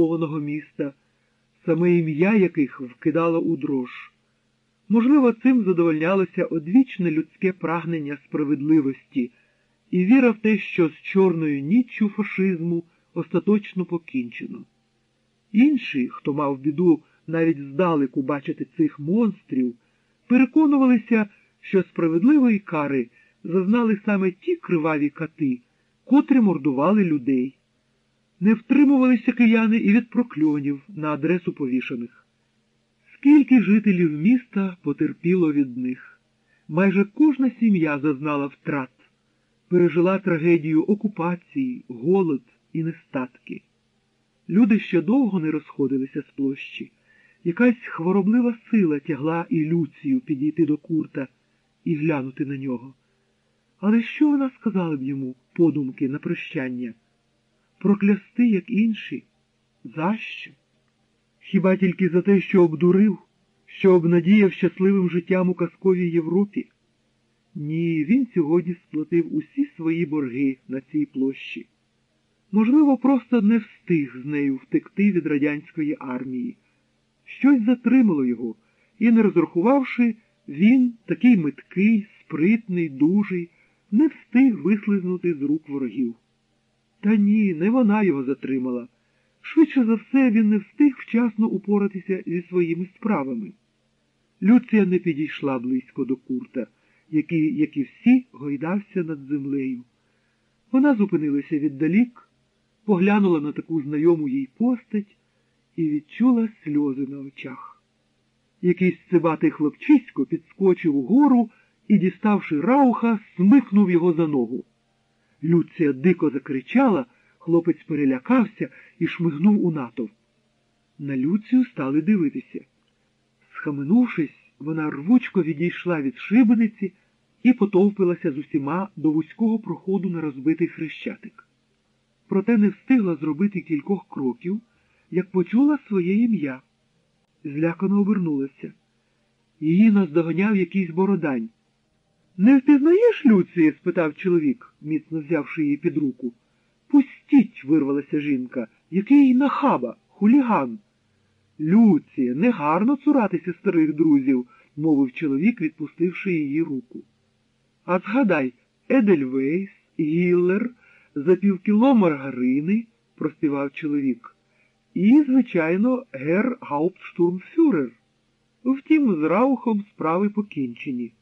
окупованого міста, саме ім'я яких вкидало у дрож. Можливо, цим задовольнялося одвічне людське прагнення справедливості і віра в те, що з чорною ніччю фашизму остаточно покінчено. Інші, хто мав біду навіть здалеку бачити цих монстрів, переконувалися, що справедливої кари зазнали саме ті криваві кати, котрі мордували людей. Не втримувалися кияни і від прокльонів на адресу повішаних. Скільки жителів міста потерпіло від них? Майже кожна сім'я зазнала втрат, пережила трагедію окупації, голод і нестатки. Люди ще довго не розходилися з площі. Якась хвороблива сила тягла і Люцію підійти до курта і глянути на нього. Але що вона сказала б йому, подумки, на прощання? Проклясти, як інші? За що? Хіба тільки за те, що обдурив, що обнадіяв щасливим життям у казковій Європі? Ні, він сьогодні сплатив усі свої борги на цій площі. Можливо, просто не встиг з нею втекти від радянської армії. Щось затримало його, і, не розрахувавши, він, такий миткий, спритний, дужий, не встиг вислизнути з рук ворогів. Та ні, не вона його затримала. Швидше за все, він не встиг вчасно упоратися зі своїми справами. Люція не підійшла близько до курта, який, як і всі, гойдався над землею. Вона зупинилася віддалік, поглянула на таку знайому їй постать і відчула сльози на очах. Якийсь цибатий хлопчисько підскочив угору і, діставши рауха, смикнув його за ногу. Люція дико закричала, хлопець перелякався і шмигнув у натовп. На Люцію стали дивитися. Схаменувшись, вона рвучко відійшла від шибениці і потовпилася з усіма до вузького проходу на розбитий хрещатик. Проте не встигла зробити кількох кроків, як почула своє ім'я. Злякано обернулася. Її наздоганяв якийсь бородань. Не впізнаєш Люції? спитав чоловік, міцно взявши її під руку. Пустіть, вирвалася жінка, який нахаба, хуліган. Люція, негарно цуратися старих друзів, мовив чоловік, відпустивши її руку. А згадай, Едельвейс, Гіллер, за півкіло маргарини, проспівав чоловік, і, звичайно, гер Гауптштурмфюрер. Втім, з Раухом справи покінчені.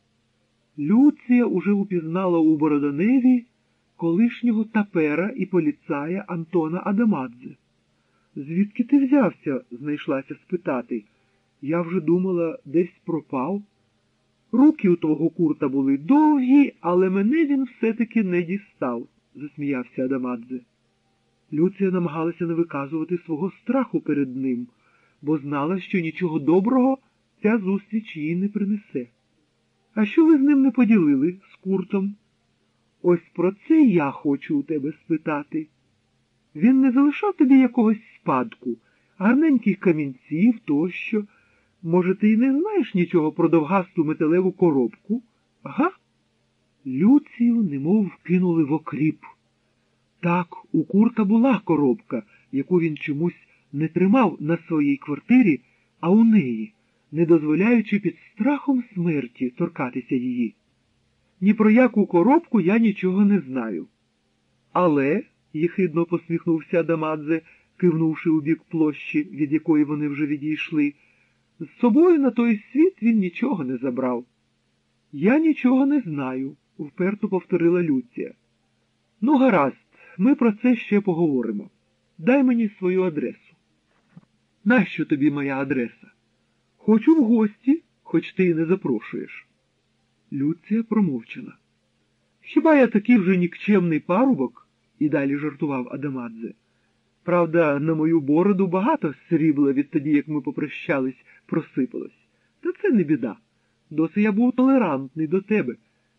Люція уже упізнала у Бородоневі колишнього тапера і поліцая Антона Адамадзе. Звідки ти взявся? знайшлася спитати. Я вже думала, десь пропав. Руки у того курта були довгі, але мене він все-таки не дістав, засміявся Адамадзе. Люція намагалася не виказувати свого страху перед ним, бо знала, що нічого доброго ця зустріч їй не принесе. А що ви з ним не поділили з куртом? Ось про це я хочу у тебе спитати. Він не залишав тобі якогось спадку, гарненьких камінців тощо. Може, ти й не знаєш нічого про довгасту металеву коробку? Ага? Люцію немов вкинули в окріп. Так, у курта була коробка, яку він чомусь не тримав на своїй квартирі, а у неї, не дозволяючи під страхом смерті торкатися її. Ні про яку коробку я нічого не знаю. Але, єхидно посміхнувся Дамадзе, кивнувши у бік площі, від якої вони вже відійшли, з собою на той світ він нічого не забрав. Я нічого не знаю, вперто повторила Люція. Ну, гаразд, ми про це ще поговоримо. Дай мені свою адресу. Нащо тобі моя адреса? Хочу в гості, хоч ти й не запрошуєш. Люція промовчала. Хіба я такий вже нікчемний парубок? і далі жартував Адамадзе. Правда, на мою бороду багато срібла відтоді, як ми попрощались, просипалось. Та це не біда. Досі я був толерантний до тебе,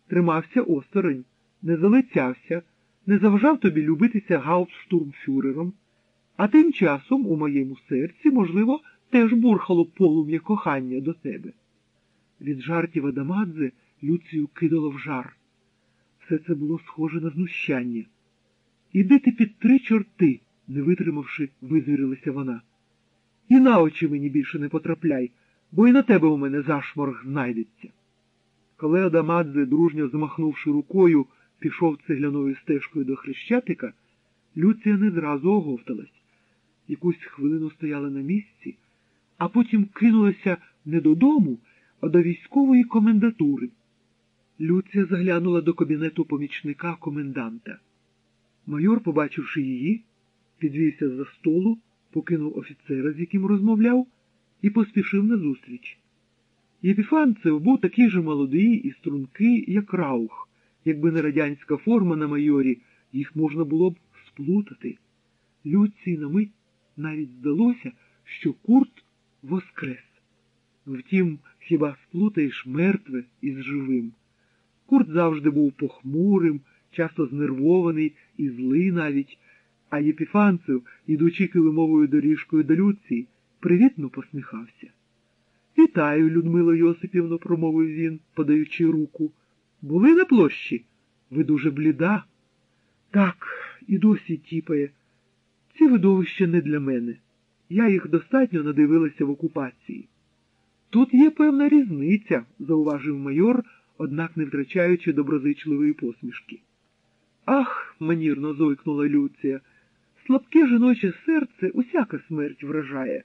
тримався осторонь, не залицявся, не заважав тобі любитися гауптштурмфюрером, а тим часом у моєму серці, можливо, теж бурхало полум'я кохання до тебе. Від жартів Адамадзе Люцію кидало в жар. Все це було схоже на знущання. Іди ти під три чорти, не витримавши, визвірилася вона. І на очі мені більше не потрапляй, бо і на тебе у мене зашморг знайдеться. Коли Адамадзе, дружньо змахнувши рукою, пішов цегляною стежкою до хрещатика, Люція не зразу оговталась. Якусь хвилину стояла на місці, а потім кинулася не додому, а до військової комендатури. Люція заглянула до кабінету помічника коменданта. Майор, побачивши її, підвівся за столу, покинув офіцера, з яким розмовляв, і поспішив назустріч. Єпіфанцев був такий же молодий і стрункий, як Раух. Якби не радянська форма на майорі, їх можна було б сплутати. Люції на мить навіть здалося, що курт воскрес. Втім, хіба сплутаєш мертве із живим? Курт завжди був похмурим, часто знервований і злий навіть, а Єпіфанцев, ідучи килимовою доріжкою до Люції, привітно посміхався. Вітаю, Людмило Йосипівно, промовив він, подаючи руку. Були на площі? Ви дуже бліда. Так, і досі тіпає. Ці видовища не для мене. Я їх достатньо надивилася в окупації. Тут є певна різниця, зауважив майор, однак не втрачаючи доброзичливої посмішки. Ах, манірно зойкнула Люція, слабке жіноче серце усяка смерть вражає.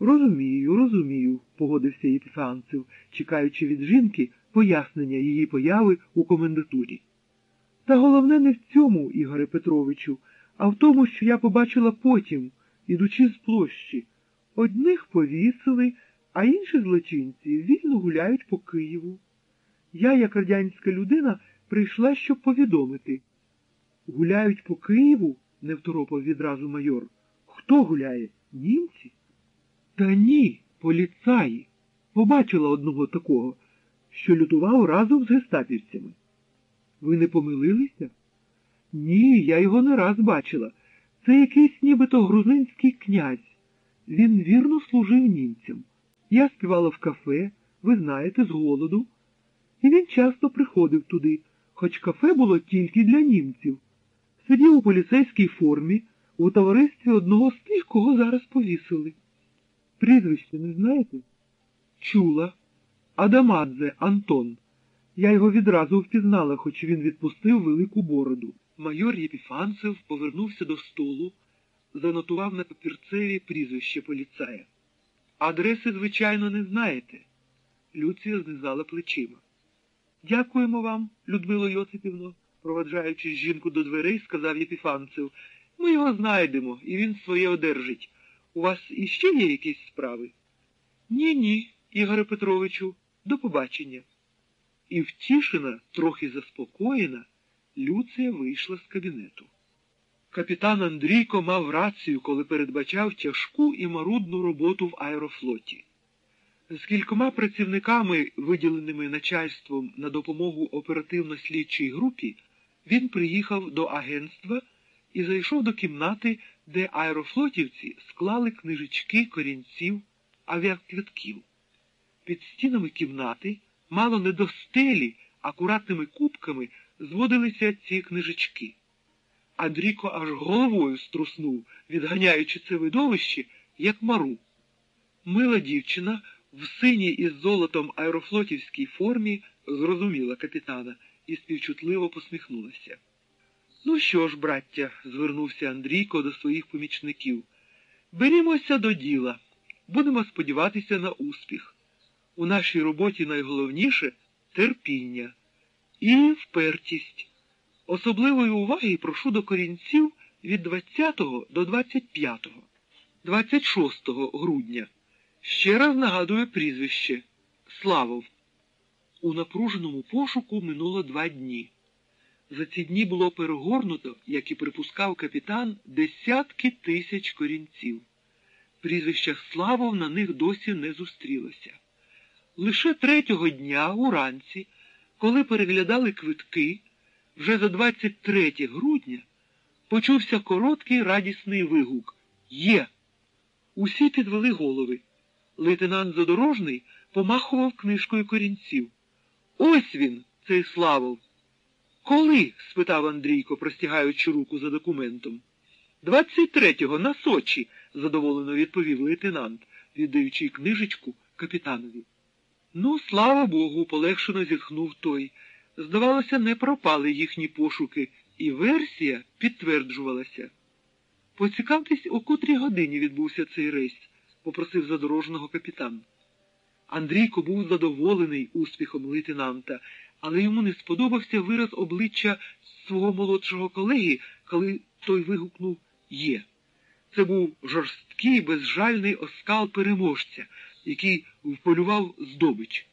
Розумію, розумію, погодився Єпіфанцев, чекаючи від жінки пояснення її появи у комендатурі. Та головне не в цьому, Ігоре Петровичу, а в тому, що я побачила потім, ідучи з площі. Одних повісили, а інші злочинці вільно гуляють по Києву. Я, як радянська людина, прийшла, щоб повідомити. Гуляють по Києву? не второпав відразу майор. Хто гуляє? Німці? Та ні, поліцаї. Побачила одного такого, що лютував разом з гестапівцями. Ви не помилилися? Ні, я його не раз бачила. Це якийсь нібито грузинський князь. Він вірно служив німцям. Я співала в кафе, ви знаєте, з голоду. І він часто приходив туди, хоч кафе було тільки для німців. Сидів у поліцейській формі у товаристві одного з тих, кого зараз повісили. Прізвище не знаєте? Чула. Адамадзе Антон. Я його відразу впізнала, хоч він відпустив велику бороду. Майор Єпіфанцев повернувся до столу, занотував на папірцеві прізвище поліцая. Адреси, звичайно, не знаєте. Люція знизала плечима. Дякуємо вам, Людмило Йосипівно, проваджаючи жінку до дверей, сказав Єпіфанцев. Ми його знайдемо, і він своє одержить. У вас іще є якісь справи? Ні, ні, Ігоре Петровичу, до побачення. І втішена, трохи заспокоєна, Люція вийшла з кабінету. Капітан Андрійко мав рацію, коли передбачав тяжку і марудну роботу в аерофлоті. З кількома працівниками, виділеними начальством на допомогу оперативно-слідчій групі, він приїхав до агентства і зайшов до кімнати, де аерофлотівці склали книжечки корінців авіаквитків. Під стінами кімнати, мало не до стелі, акуратними кубками зводилися ці книжечки. Андрійко аж головою струснув, відганяючи це видовище, як мару. Мила дівчина в синій із золотом аерофлотівській формі зрозуміла капітана і співчутливо посміхнулася. Ну що ж, браття, звернувся Андрійко до своїх помічників, берімося до діла. Будемо сподіватися на успіх. У нашій роботі найголовніше терпіння і впертість. Особливої уваги прошу до корінців від 20 до 25, 26 грудня. Ще раз нагадую прізвище Славов. У напруженому пошуку минуло два дні. За ці дні було перегорнуто, як і припускав капітан, десятки тисяч корінців. Прізвища Славов на них досі не зустрілося. Лише третього дня, уранці, коли переглядали квитки, вже за 23 грудня почувся короткий радісний вигук Є. Усі підвели голови. Лейтенант Задорожний помахував книжкою корінців. Ось він, цей Славов. Коли? спитав Андрійко, простягаючи руку за документом. Двадцять третього на Сочі, задоволено відповів лейтенант, віддаючи книжечку капітанові. Ну, слава Богу, полегшено зітхнув той. Здавалося, не пропали їхні пошуки, і версія підтверджувалася. Поцікавтесь, о котрій годині відбувся цей рейс, попросив задорожного капітан. Андрійко був задоволений успіхом лейтенанта, але йому не сподобався вираз обличчя свого молодшого колеги, коли той вигукнув Є. Це був жорсткий, безжальний оскал переможця, який вполював здобич.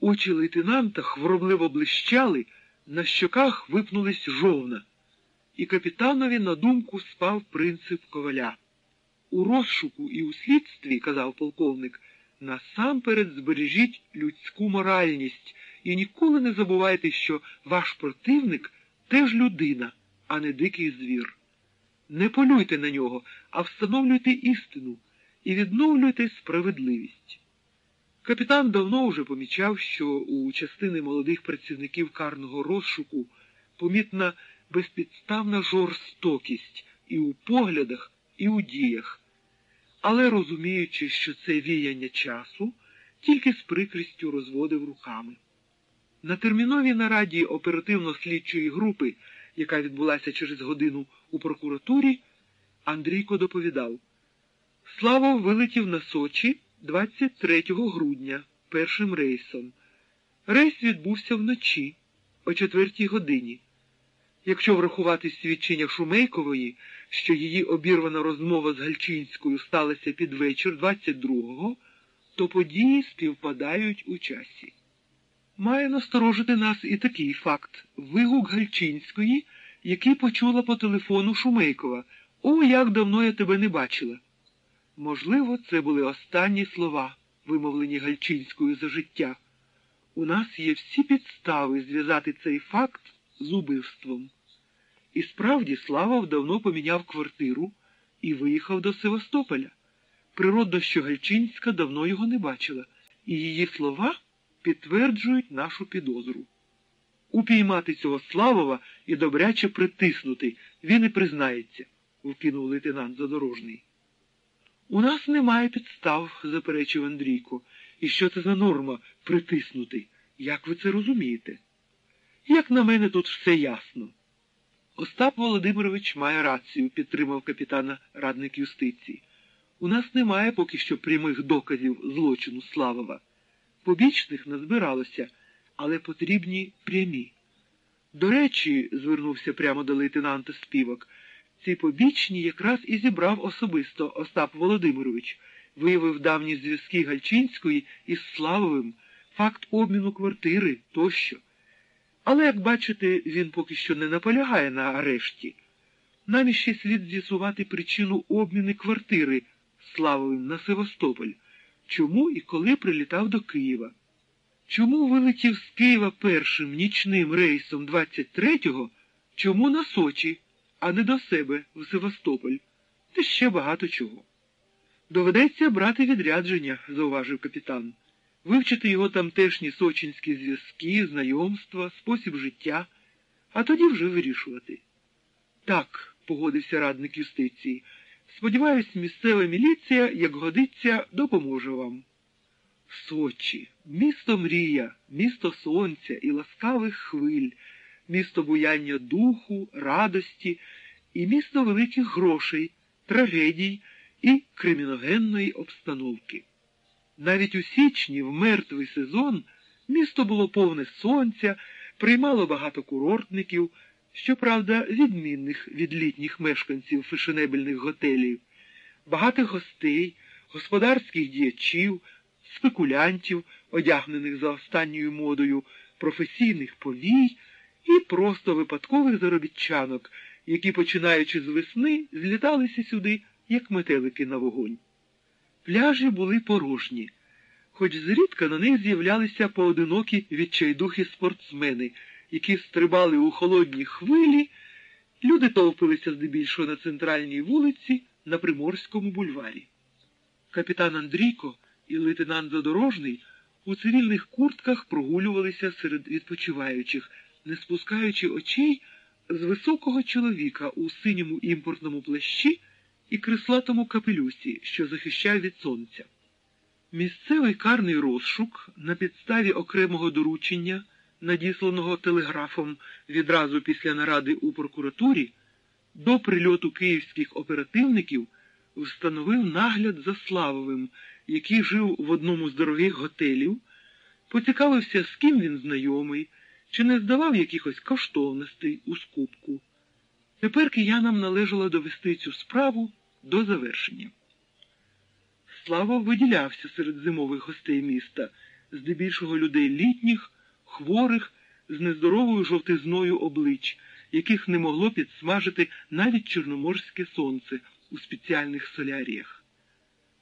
Очі лейтенанта хворобливо блищали, на щоках випнулись жовна, і капітанові на думку спав принцип коваля. У розшуку і у слідстві, казав полковник, насамперед збережіть людську моральність і ніколи не забувайте, що ваш противник теж людина, а не дикий звір. Не полюйте на нього, а встановлюйте істину і відновлюйте справедливість. Капітан давно вже помічав, що у частини молодих працівників карного розшуку помітна безпідставна жорстокість і у поглядах, і у діях, але розуміючи, що це віяння часу, тільки з прикрістю розводив руками. На терміновій нараді оперативно-слідчої групи, яка відбулася через годину у прокуратурі, Андрійко доповідав Слава вилетів на Сочі 23 грудня першим рейсом. Рейс відбувся вночі о четвертій годині. Якщо врахувати свідчення Шумейкової, що її обірвана розмова з Гальчинською сталася під вечір 22-го, то події співпадають у часі. Має насторожити нас і такий факт вигук Гальчинської, який почула по телефону Шумейкова. О, як давно я тебе не бачила. Можливо, це були останні слова, вимовлені Гальчинською за життя. У нас є всі підстави зв'язати цей факт з убивством. І справді Слава давно поміняв квартиру і виїхав до Севастополя. Природно, що Гальчинська давно його не бачила, і її слова підтверджують нашу підозру. Упіймати цього Славова і добряче притиснути, він і признається, вкинув лейтенант Задорожний. У нас немає підстав, заперечив Андрійко. І що це за норма притиснути? Як ви це розумієте? Як на мене, тут все ясно. Остап Володимирович має рацію, підтримав капітана радник юстиції. У нас немає поки що прямих доказів злочину Славова. Побічних назбиралося, але потрібні прямі. До речі, звернувся прямо до лейтенанта співок, ці побічні якраз і зібрав особисто Остап Володимирович, виявив давні зв'язки Гальчинської із Славовим, факт обміну квартири тощо. Але, як бачите, він поки що не наполягає на арешті. Нам іще слід з'ясувати причину обміни квартири Славовим на Севастополь, чому і коли прилітав до Києва. Чому вилетів з Києва першим нічним рейсом 23-го, чому на Сочі, а не до себе в Севастополь, та ще багато чого. Доведеться брати відрядження, зауважив капітан вивчити його тамтешні сочинські зв'язки, знайомства, спосіб життя, а тоді вже вирішувати. Так, погодився радник юстиції. Сподіваюсь, місцева міліція, як годиться, допоможе вам. Сочі, місто мрія, місто сонця і ласкавих хвиль, місто буяння духу, радості і місто великих грошей, трагедій і криміногенної обстановки. Навіть у січні, в мертвий сезон, місто було повне сонця, приймало багато курортників, щоправда, відмінних від літніх мешканців фешенебельних готелів, багатих гостей, господарських діячів, спекулянтів, одягнених за останньою модою, професійних повій і просто випадкових заробітчанок, які, починаючи з весни, зліталися сюди, як метелики на вогонь. Пляжі були порожні, хоч зрідка на них з'являлися поодинокі відчайдухі спортсмени, які стрибали у холодні хвилі, люди товпилися здебільшого на центральній вулиці на Приморському бульварі. Капітан Андрійко і лейтенант Задорожний у цивільних куртках прогулювалися серед відпочиваючих, не спускаючи очей з високого чоловіка у синьому імпортному плащі і крислатому капелюсі, що захищав від сонця. Місцевий карний розшук на підставі окремого доручення, надісланого телеграфом відразу після наради у прокуратурі, до прильоту київських оперативників встановив нагляд за Славовим, який жив в одному з дорогих готелів, поцікавився, з ким він знайомий, чи не здавав якихось коштовностей у скупку. Тепер киянам належало довести цю справу до завершення. Слава виділявся серед зимових гостей міста, здебільшого людей літніх, хворих, з нездоровою жовтизною облич, яких не могло підсмажити навіть чорноморське сонце у спеціальних соляріях.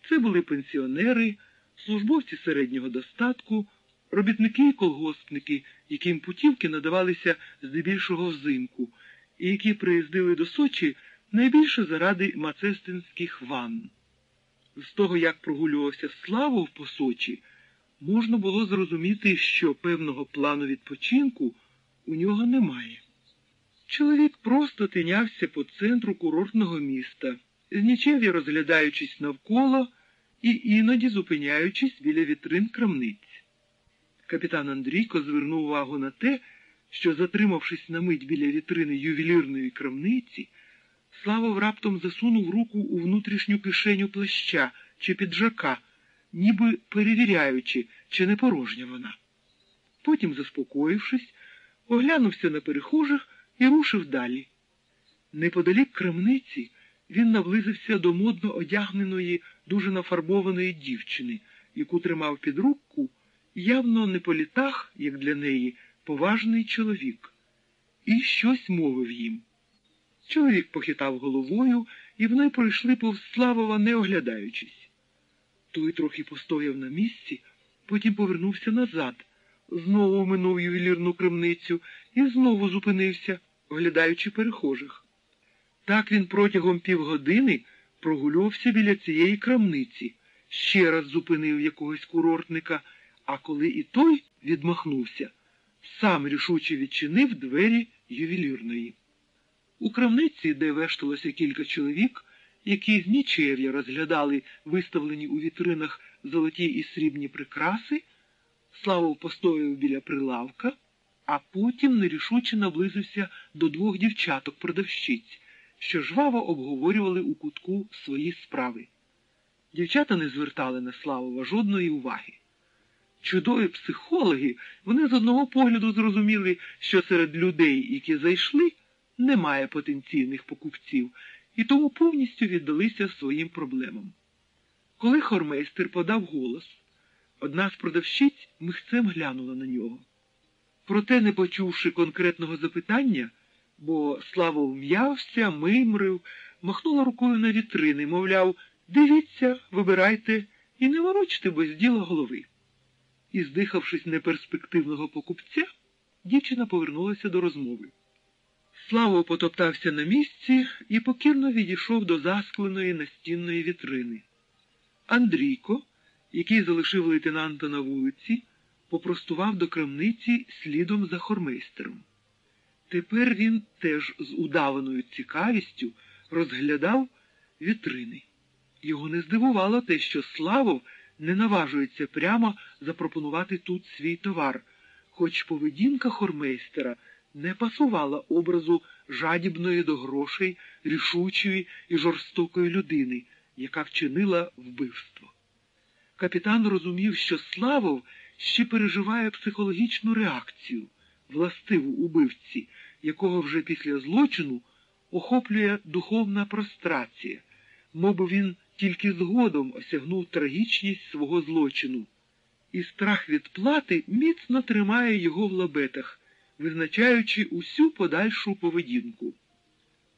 Це були пенсіонери, службовці середнього достатку, робітники і колгоспники, яким путівки надавалися здебільшого взимку, і які приїздили до Сочі найбільше заради мацестинських ванн. З того, як прогулювався Славов по Сочі, можна було зрозуміти, що певного плану відпочинку у нього немає. Чоловік просто тинявся по центру курортного міста, знічев'я розглядаючись навколо і іноді зупиняючись біля вітрин крамниць. Капітан Андрійко звернув увагу на те, що, затримавшись на мить біля вітрини ювелірної крамниці, Славов раптом засунув руку у внутрішню кишеню плаща чи піджака, ніби перевіряючи, чи не порожня вона. Потім, заспокоївшись, оглянувся на перехожих і рушив далі. Неподалік крамниці він наблизився до модно одягненої, дуже нафарбованої дівчини, яку тримав під руку, явно не по літах, як для неї, поважний чоловік, і щось мовив їм. Чоловік похитав головою, і вони пройшли повз Славова, не оглядаючись. Той трохи постояв на місці, потім повернувся назад, знову минув ювелірну крамницю і знову зупинився, оглядаючи перехожих. Так він протягом півгодини прогулювався біля цієї крамниці, ще раз зупинив якогось курортника, а коли і той відмахнувся, сам рішуче відчинив двері ювелірної. У крамниці, де вешталося кілька чоловік, які з нічев'я розглядали виставлені у вітринах золоті і срібні прикраси, Славов постояв біля прилавка, а потім нерішуче наблизився до двох дівчаток-продавщиць, що жваво обговорювали у кутку свої справи. Дівчата не звертали на Славова жодної уваги. Чудові психологи, вони з одного погляду зрозуміли, що серед людей, які зайшли, немає потенційних покупців, і тому повністю віддалися своїм проблемам. Коли хормейстер подав голос, одна з продавщиць михцем глянула на нього. Проте, не почувши конкретного запитання, бо Слава вм'явся, мимрив, махнула рукою на вітрини, мовляв, дивіться, вибирайте і не ворочте без діла голови. І, здихавшись неперспективного покупця, дівчина повернулася до розмови. Слава потоптався на місці і покірно відійшов до заскленої настінної вітрини. Андрійко, який залишив лейтенанта на вулиці, попростував до крамниці слідом за хормейстером. Тепер він теж з удаваною цікавістю розглядав вітрини. Його не здивувало те, що Славов не наважується прямо запропонувати тут свій товар, хоч поведінка хормейстера не пасувала образу жадібної до грошей, рішучої і жорстокої людини, яка вчинила вбивство. Капітан розумів, що Славов ще переживає психологічну реакцію, властиву убивці, якого вже після злочину охоплює духовна прострація, мовби він тільки згодом осягнув трагічність свого злочину, і страх відплати міцно тримає його в лабетах визначаючи усю подальшу поведінку.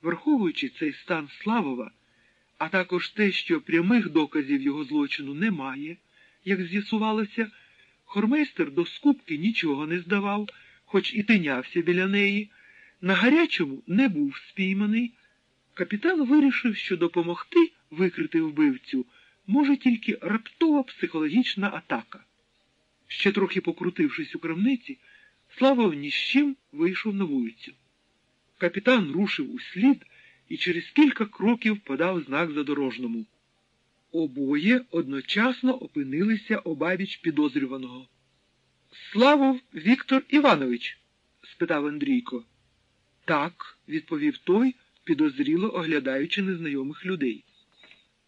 Враховуючи цей стан Славова, а також те, що прямих доказів його злочину немає, як з'ясувалося, хормейстер до скупки нічого не здавав, хоч і тинявся біля неї, на гарячому не був спійманий. Капітан вирішив, що допомогти викрити вбивцю може тільки раптова психологічна атака. Ще трохи покрутившись у крамниці, Славов ні з чим вийшов на вулицю. Капітан рушив у слід і через кілька кроків подав знак задорожному. Обоє одночасно опинилися обабіч підозрюваного. Славов Віктор Іванович? спитав Андрійко. Так, відповів той, підозріло оглядаючи незнайомих людей.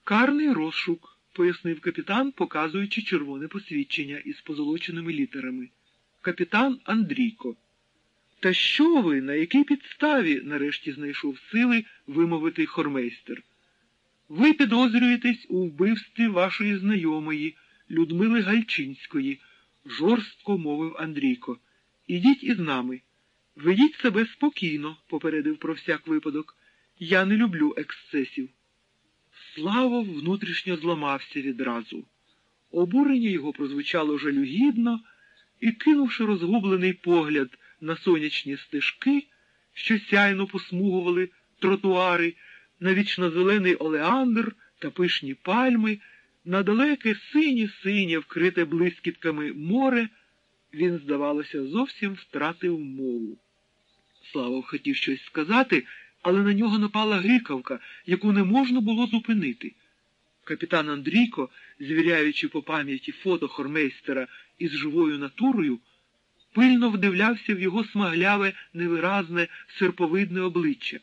Карний розшук, пояснив капітан, показуючи червоне посвідчення із позолоченими літерами. Капітан Андрійко. Та що ви, на якій підставі, нарешті знайшов сили вимовити хормейстер? Ви підозрюєтесь у вбивстві вашої знайомої, Людмили Гальчинської, жорстко мовив Андрійко. Ідіть із нами. Ведіть себе спокійно, попередив про всяк випадок. Я не люблю ексцесів. Слава внутрішньо зламався відразу. Обурення його прозвучало жалюгідно і, кинувши розгублений погляд на сонячні стежки, що сяйно посмугували тротуари, на вічнозелений олеандр та пишні пальми, на далеке синє-синє, вкрите блискітками море, він, здавалося, зовсім втратив мову. Слава хотів щось сказати, але на нього напала гикавка, яку не можна було зупинити. Капітан Андрійко, звіряючи по пам'яті фото хормейстера із живою натурою, пильно вдивлявся в його смагляве, невиразне, серповидне обличчя,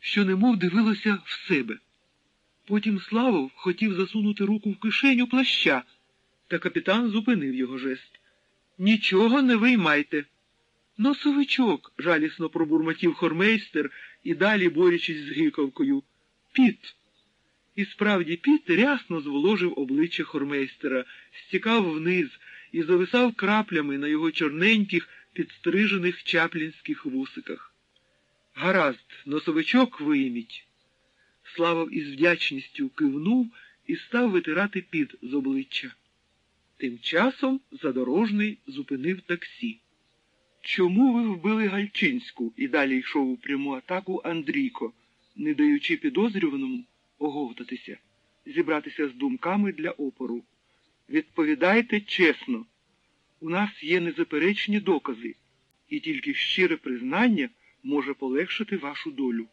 що немов дивилося в себе. Потім Славов хотів засунути руку в кишеню плаща, та капітан зупинив його жест. Нічого не виймайте. Носовичок, жалісно пробурмотів хормейстер і далі борючись з гикавкою. Піт. І справді піт рясно зволожив обличчя хормейстера, стікав вниз і зависав краплями на його чорненьких, підстрижених чаплінських вусиках. Гаразд, носовичок вийміть. Славов із вдячністю кивнув і став витирати піт з обличчя. Тим часом задорожний зупинив таксі. Чому ви вбили Гальчинську? і далі йшов у пряму атаку Андрійко, не даючи підозрюваному оговтатися, зібратися з думками для опору. Відповідайте чесно, у нас є незаперечні докази, і тільки щире признання може полегшити вашу долю.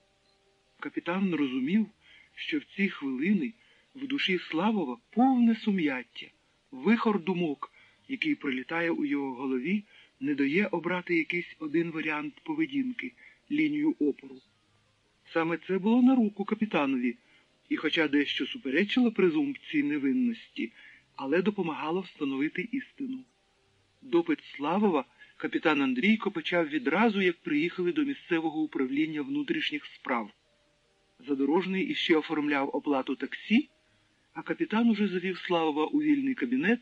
Капітан розумів, що в ці хвилини в душі Славова повне сум'яття, вихор думок, який прилітає у його голові, не дає обрати якийсь один варіант поведінки, лінію опору. Саме це було на руку капітанові, і, хоча дещо суперечило презумпції невинності, але допомагало встановити істину. Допит Славова капітан Андрійко почав відразу, як приїхали до місцевого управління внутрішніх справ. Задорожний іще оформляв оплату таксі, а капітан уже завів Славова у вільний кабінет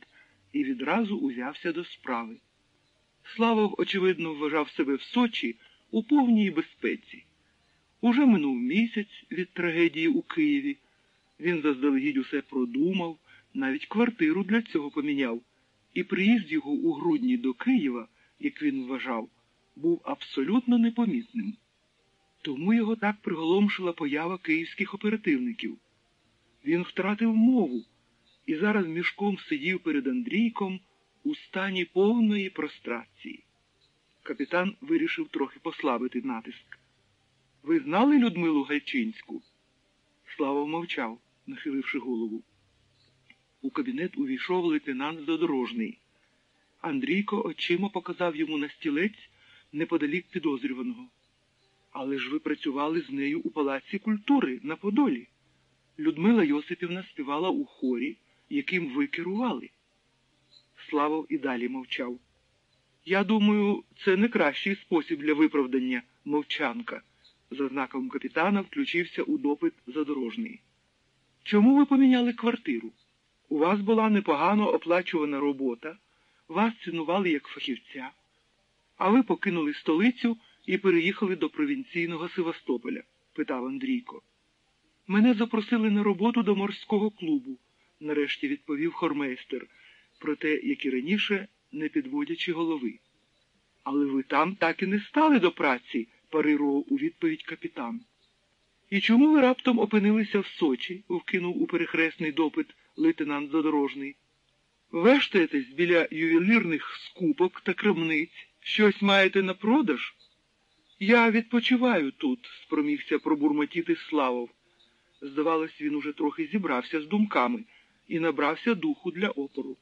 і відразу узявся до справи. Славов, очевидно, вважав себе в Сочі у повній безпеці. Уже минув місяць від трагедії у Києві. Він заздалегідь усе продумав, навіть квартиру для цього поміняв, і приїзд його у грудні до Києва, як він вважав, був абсолютно непомітним. Тому його так приголомшила поява київських оперативників. Він втратив мову і зараз мішком сидів перед Андрійком у стані повної прострації. Капітан вирішив трохи послабити натиск. Ви знали Людмилу Гайчинську? Слава мовчав, нахиливши голову. У кабінет увійшов лейтенант Задорожний. Андрійко очима показав йому на стілець неподалік підозрюваного. Але ж ви працювали з нею у палаці культури на Подолі. Людмила Йосипівна співала у хорі, яким ви керували. Славов і далі мовчав. Я думаю, це не кращий спосіб для виправдання мовчанка. За знаком капітана включився у допит задорожний. Чому ви поміняли квартиру? У вас була непогано оплачувана робота, вас цінували як фахівця, а ви покинули столицю і переїхали до провінційного Севастополя? питав Андрійко. Мене запросили на роботу до морського клубу, нарешті відповів хормейстер, проте, як і раніше, не підводячи голови. Але ви там так і не стали до праці, парирував у відповідь капітан. І чому ви раптом опинилися в Сочі? вкинув у перехресний допит лейтенант Задорожний. Вештаєтесь біля ювелірних скупок та крамниць, щось маєте на продаж? Я відпочиваю тут, спромігся пробурмотіти Славов. Здавалось, він уже трохи зібрався з думками і набрався духу для опору.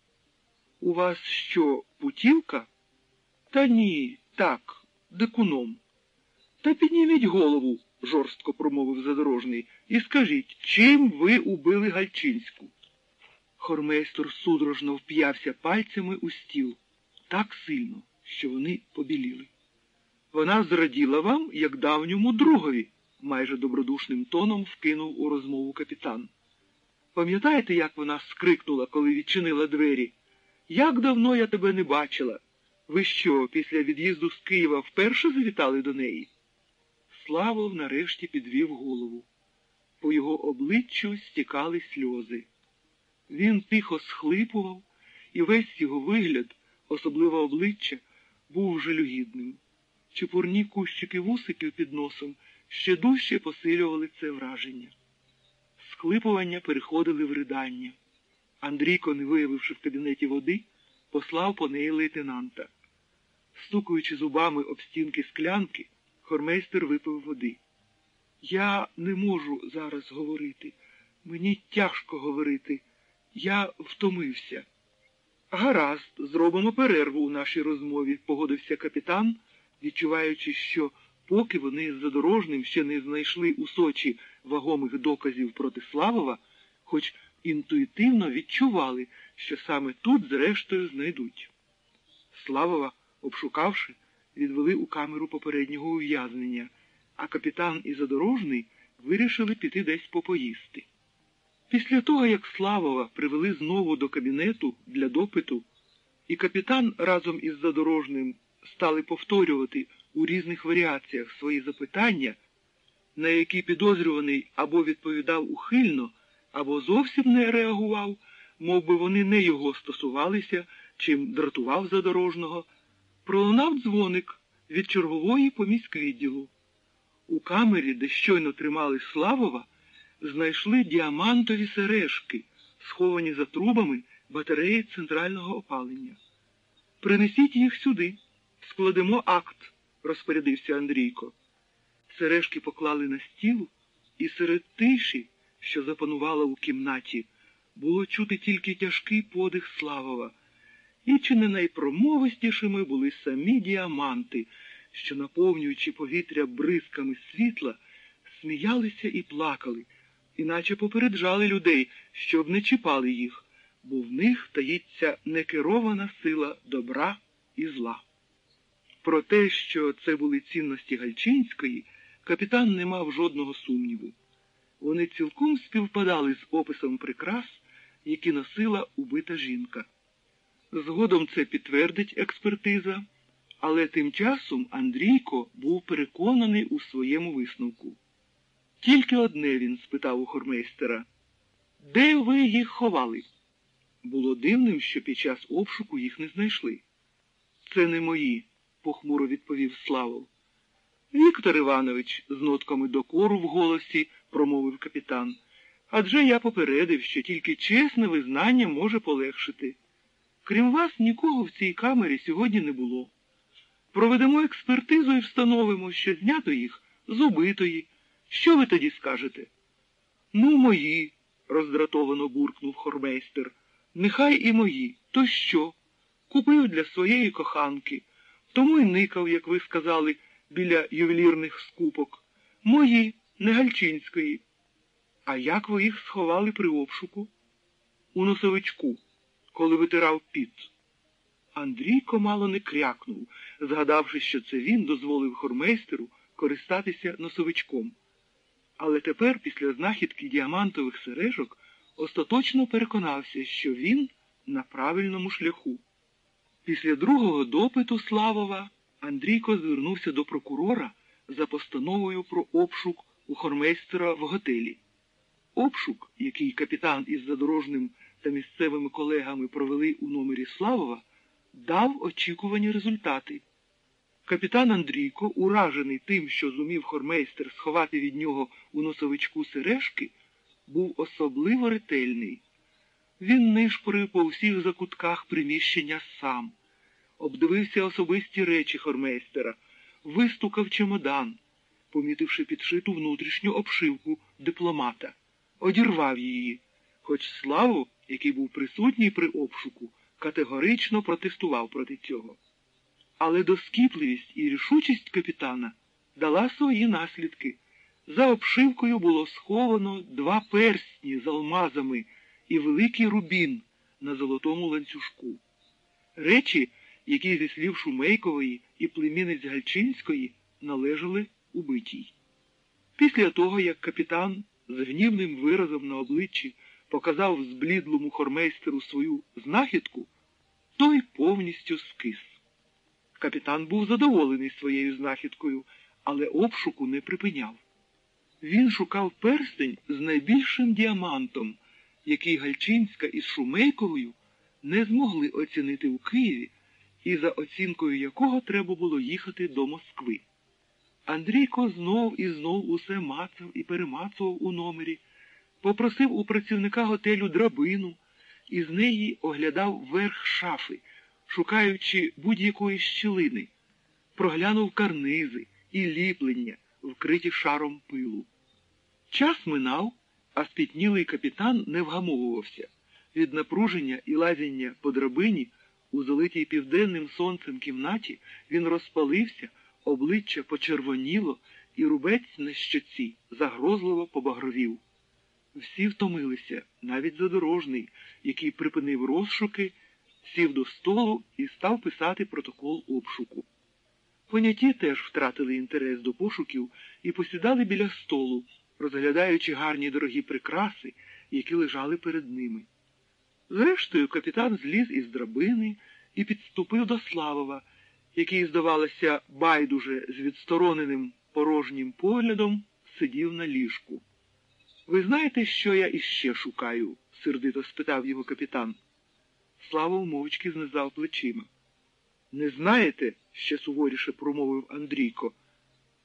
У вас що, путівка? Та ні, так, дикуном. Та підніміть голову, жорстко промовив задорожний, і скажіть, чим ви убили Гальчинську? Хормейстер судорожно вп'явся пальцями у стіл так сильно, що вони побіліли. Вона зраділа вам, як давньому другові, майже добродушним тоном вкинув у розмову капітан. Пам'ятаєте, як вона скрикнула, коли відчинила двері? Як давно я тебе не бачила? Ви що, після від'їзду з Києва вперше завітали до неї? Славов нарешті підвів голову. По його обличчю стікали сльози. Він тихо схлипував, і весь його вигляд, особливо обличчя, був жалюгідним. Чепурні кущики вусиків під носом ще дужче посилювали це враження. Схлипування переходили в ридання. Андрійко, не виявивши в кабінеті води, послав по неї лейтенанта. Стукуючи зубами об стінки склянки, хормейстер випив води. Я не можу зараз говорити. Мені тяжко говорити. Я втомився. Гаразд, зробимо перерву у нашій розмові, погодився капітан, відчуваючи, що поки вони з задорожним ще не знайшли у Сочі вагомих доказів проти Славова, хоч інтуїтивно відчували, що саме тут, зрештою, знайдуть. Славова, обшукавши, відвели у камеру попереднього ув'язнення, а капітан і задорожний вирішили піти десь попоїсти. Після того, як Славова привели знову до кабінету для допиту, і капітан разом із задорожним стали повторювати у різних варіаціях свої запитання, на які підозрюваний або відповідав ухильно, або зовсім не реагував, мов би вони не його стосувалися, чим дратував задорожного, пролунав дзвоник від чергової по міськвідділу. У камері, де щойно тримали Славова, знайшли діамантові сережки, сховані за трубами батареї центрального опалення. Принесіть їх сюди, складемо акт, розпорядився Андрійко. Сережки поклали на стіл, і серед тиші, що запанувала у кімнаті, було чути тільки тяжкий подих Славова, і чи не найпромовистішими були самі діаманти, що, наповнюючи повітря бризками світла, сміялися і плакали, іначе попереджали людей, щоб не чіпали їх, бо в них таїться некерована сила добра і зла. Про те, що це були цінності Гальчинської, капітан не мав жодного сумніву. Вони цілком співпадали з описом прикрас, які носила убита жінка. Згодом це підтвердить експертиза, але тим часом Андрійко був переконаний у своєму висновку. Тільки одне він спитав у хормейстера де ви їх ховали? Було дивним, що під час обшуку їх не знайшли. Це не мої, похмуро відповів Славов. Віктор Іванович, з нотками докору в голосі, промовив капітан. Адже я попередив, що тільки чесне визнання може полегшити. Крім вас, нікого в цій камері сьогодні не було. Проведемо експертизу і встановимо, що знято їх з убитої. Що ви тоді скажете? Ну, мої, роздратовано буркнув хормейстер. Нехай і мої. То що? Купив для своєї коханки, тому й никав, як ви сказали, біля ювелірних скупок. Мої, не Гальчинської. А як ви їх сховали при обшуку? У носовичку, коли витирав піт. Андрійко мало не крякнув, згадавши, що це він дозволив хормейстеру користатися носовичком. Але тепер, після знахідки діамантових сережок, остаточно переконався, що він на правильному шляху. Після другого допиту Славова Андрійко звернувся до прокурора за постановою про обшук у хормейстера в готелі. Обшук, який капітан із задорожним та місцевими колегами провели у номері Славова, дав очікувані результати. Капітан Андрійко, уражений тим, що зумів хормейстер сховати від нього у носовичку сережки, був особливо ретельний. Він нишпорив по всіх закутках приміщення сам, обдивився особисті речі хормейстера, вистукав чемодан, помітивши підшиту внутрішню обшивку дипломата, одірвав її, хоч Славу, який був присутній при обшуку, категорично протестував проти цього. Але доскіпливість і рішучість капітана дала свої наслідки. За обшивкою було сховано два перстні з алмазами і великий рубін на золотому ланцюжку. Речі, які зі слів Шумейкової і племінниць Гальчинської належали убитій. Після того, як капітан з гнівним виразом на обличчі показав зблідлому хормейстеру свою знахідку, той повністю скис. Капітан був задоволений своєю знахідкою, але обшуку не припиняв. Він шукав перстень з найбільшим діамантом, який Гальчинська із Шумейковою не змогли оцінити у Києві і за оцінкою якого треба було їхати до Москви. Андрійко знов і знов усе мацав і перемацував у номері, попросив у працівника готелю драбину і з неї оглядав верх шафи, шукаючи будь-якої щілини, проглянув карнизи і ліплення, вкриті шаром пилу. Час минав, а спітнілий капітан не вгамовувався. Від напруження і лазіння по драбині у залитій південним сонцем кімнаті він розпалився, обличчя почервоніло, і рубець на щоці загрозливо побагровів. Всі втомилися, навіть задорожний, який припинив розшуки, сів до столу і став писати протокол обшуку. Поняті теж втратили інтерес до пошуків і посідали біля столу, розглядаючи гарні дорогі прикраси, які лежали перед ними. Зрештою, капітан зліз із драбини і підступив до Славова, який, здавалося, байдуже з відстороненим порожнім поглядом сидів на ліжку. Ви знаєте, що я іще шукаю? сердито спитав його капітан. Славов мовчки знизав плечима. Не знаєте, ще суворіше промовив Андрійко,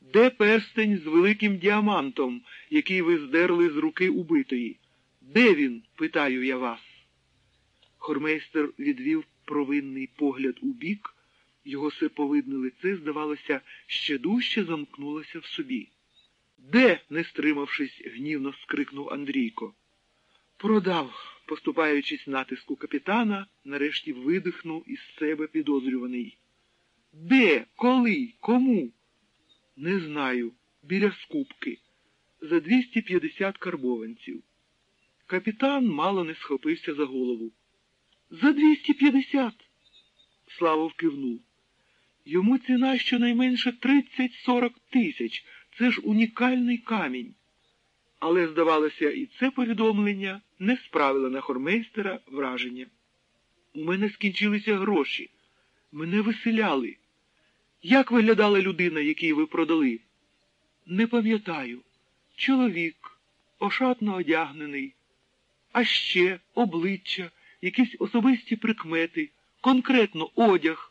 де перстень з великим діамантом, який ви здерли з руки убитої? Де він? питаю я вас. Хормейстер відвів провинний погляд у бік, його сиповидне лице, здавалося, ще дужче замкнулося в собі. Де? не стримавшись, гнівно скрикнув Андрійко. Продав, поступаючись натиску капітана, нарешті видихнув із себе підозрюваний. Де? Коли? Кому? Не знаю. Біля скупки. За 250 карбованців. Капітан мало не схопився за голову. За 250. Славов кивнув. Йому ціна щонайменше 30-40 тисяч. Це ж унікальний камінь. Але, здавалося, і це повідомлення не справило на хормейстера враження. У мене скінчилися гроші. Мене виселяли. Як виглядала людина, якій ви продали? Не пам'ятаю. Чоловік, ошатно одягнений, а ще обличчя, якісь особисті прикмети, конкретно одяг.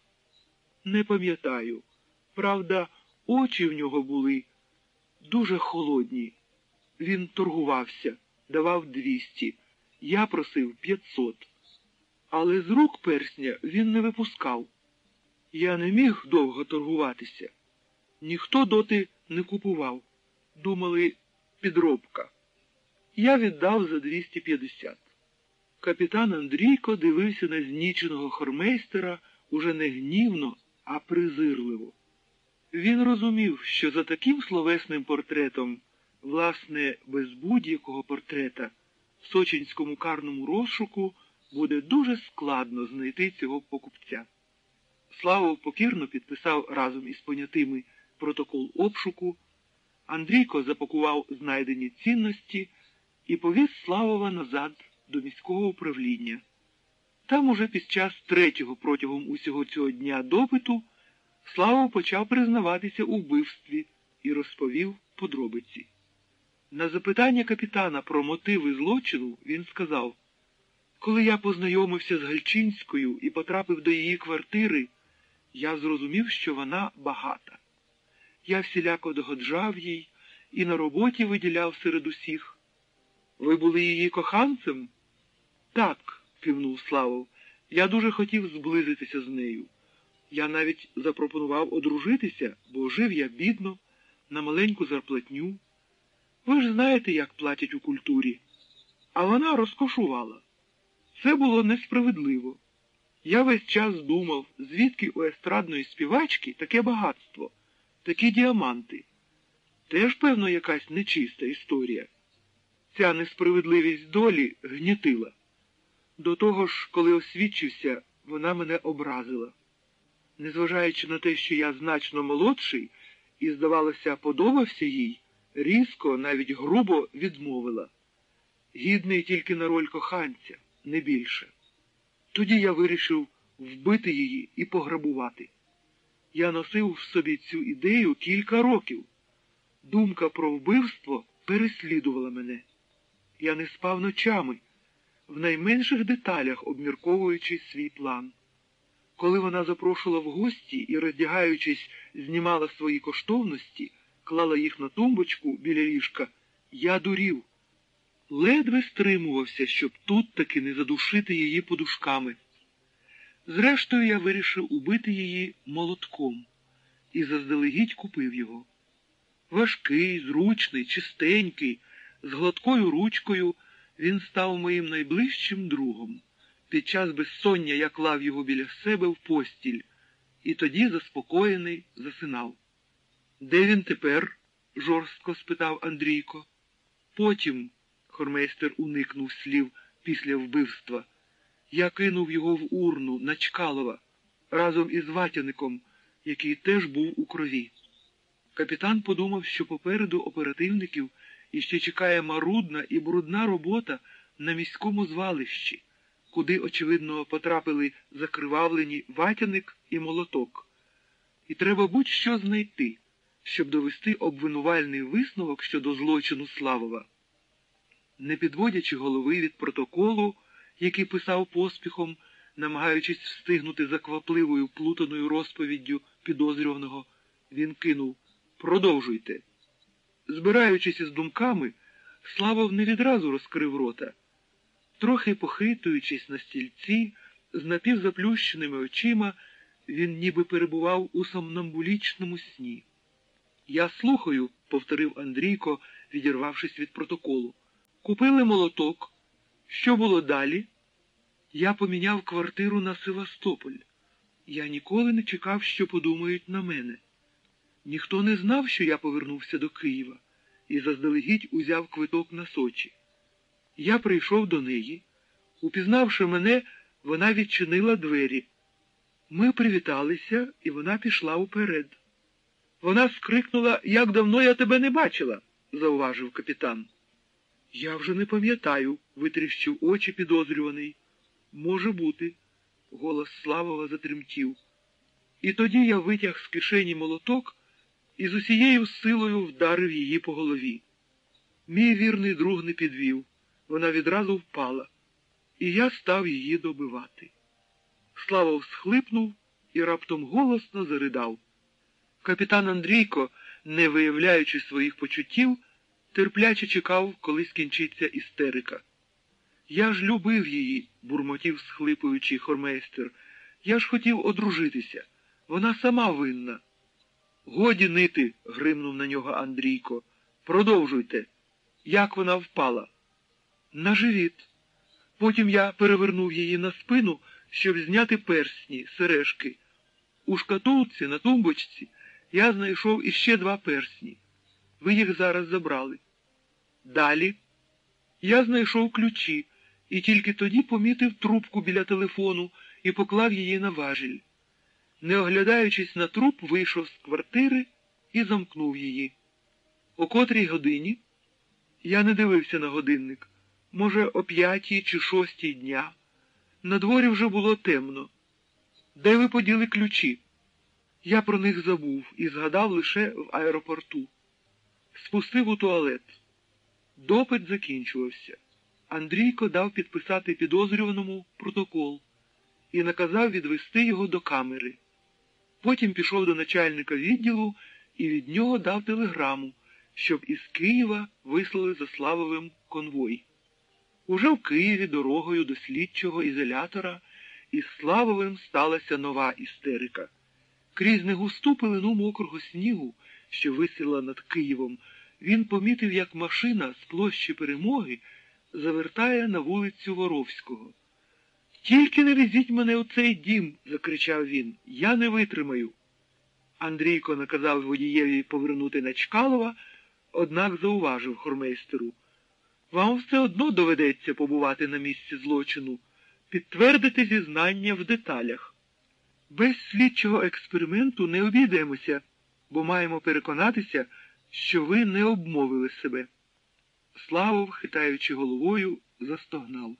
Не пам'ятаю. Правда, очі в нього були дуже холодні. Він торгувався, давав двісті. Я просив п'ятсот. Але з рук персня він не випускав. Я не міг довго торгуватися. Ніхто доти не купував. Думали, підробка. Я віддав за 250. Капітан Андрійко дивився на зніченого хормейстера уже не гнівно, а презирливо. Він розумів, що за таким словесним портретом, власне, без будь-якого портрета, в сочинському карному розшуку буде дуже складно знайти цього покупця. Славов покірно підписав разом із понятими протокол обшуку. Андрійко запакував знайдені цінності і повіз Славова назад до міського управління. Там уже під час третього протягом усього цього дня допиту Славов почав признаватися у вбивстві і розповів подробиці. На запитання капітана про мотиви злочину він сказав, коли я познайомився з Гальчинською і потрапив до її квартири, я зрозумів, що вона багата. Я всіляко догоджав їй і на роботі виділяв серед усіх. Ви були її коханцем? Так, кивнув Славов. Я дуже хотів зблизитися з нею. Я навіть запропонував одружитися, бо жив я бідно, на маленьку зарплатню. Ви ж знаєте, як платять у культурі. А вона розкошувала. Це було несправедливо. Я весь час думав, звідки у естрадної співачки таке багатство, такі діаманти. Теж, певно, якась нечиста історія. Ця несправедливість долі гнітила. До того ж, коли освідчився, вона мене образила. Незважаючи на те, що я значно молодший і, здавалося, подобався їй, різко, навіть грубо відмовила. Гідний тільки на роль коханця, не більше. Тоді я вирішив вбити її і пограбувати. Я носив в собі цю ідею кілька років. Думка про вбивство переслідувала мене. Я не спав ночами, в найменших деталях обмірковуючи свій план. Коли вона запрошувала в гості і, роздягаючись, знімала свої коштовності, клала їх на тумбочку біля ліжка, я дурів. Ледве стримувався, щоб тут таки не задушити її подушками. Зрештою, я вирішив убити її молотком і заздалегідь купив його. Важкий, зручний, чистенький, з гладкою ручкою він став моїм найближчим другом. Під час безсоння я клав його біля себе в постіль і тоді, заспокоєний, засинав. Де він тепер? жорстко спитав Андрійко. Потім, хормейстер уникнув слів після вбивства, я кинув його в урну на Чкалова разом із ватяником, який теж був у крові. Капітан подумав, що попереду оперативників іще чекає марудна і брудна робота на міському звалищі, куди, очевидно, потрапили закривавлені ватяник і молоток. І треба будь-що знайти, щоб довести обвинувальний висновок щодо злочину Славова. Не підводячи голови від протоколу, який писав поспіхом, намагаючись встигнути за квапливою плутаною розповіддю підозрюваного, він кинув Продовжуйте. Збираючись із думками, Славов не відразу розкрив рота. Трохи похитуючись на стільці, з напівзаплющеними очима, він ніби перебував у сомнамбулічному сні. Я слухаю, повторив Андрійко, відірвавшись від протоколу. Купили молоток. Що було далі? Я поміняв квартиру на Севастополь. Я ніколи не чекав, що подумають на мене. Ніхто не знав, що я повернувся до Києва і заздалегідь узяв квиток на Сочі. Я прийшов до неї. Упізнавши мене, вона відчинила двері. Ми привіталися, і вона пішла уперед. Вона скрикнула, як давно я тебе не бачила, зауважив капітан. Я вже не пам'ятаю, витріщив очі підозрюваний. Може бути, голос Славова затремтів. І тоді я витяг з кишені молоток і з усією силою вдарив її по голові. Мій вірний друг не підвів, вона відразу впала, і я став її добивати. Слава схлипнув і раптом голосно заридав. Капітан Андрійко, не виявляючи своїх почуттів, терпляче чекав, коли скінчиться істерика. Я ж любив її, бурмотів, схлипуючий хормейстер. Я ж хотів одружитися. Вона сама винна. Годі нити, гримнув на нього Андрійко. Продовжуйте. Як вона впала? На живіт. Потім я перевернув її на спину, щоб зняти персні, сережки. У шкатулці на тумбочці я знайшов іще два персні. Ви їх зараз забрали. Далі я знайшов ключі і тільки тоді помітив трубку біля телефону і поклав її на важіль не оглядаючись на труп, вийшов з квартири і замкнув її. О котрій годині я не дивився на годинник, може, о п'ятій чи шостій дня. На дворі вже було темно. Де ви поділи ключі? Я про них забув і згадав лише в аеропорту. Спустив у туалет. Допит закінчувався. Андрійко дав підписати підозрюваному протокол і наказав відвести його до камери. Потім пішов до начальника відділу і від нього дав телеграму, щоб із Києва вислали за Славовим конвой. Уже в Києві дорогою до слідчого ізолятора із Славовим сталася нова істерика. Крізь негусту пилину мокрого снігу, що висіла над Києвом, він помітив, як машина з площі перемоги завертає на вулицю Воровського. Тільки не везіть мене у цей дім, закричав він. Я не витримаю. Андрійко наказав водієві повернути на Чкалова, однак зауважив хормейстеру. Вам все одно доведеться побувати на місці злочину, підтвердити зізнання в деталях. Без слідчого експерименту не обійдемося, бо маємо переконатися, що ви не обмовили себе. Славов, хитаючи головою, застогнав.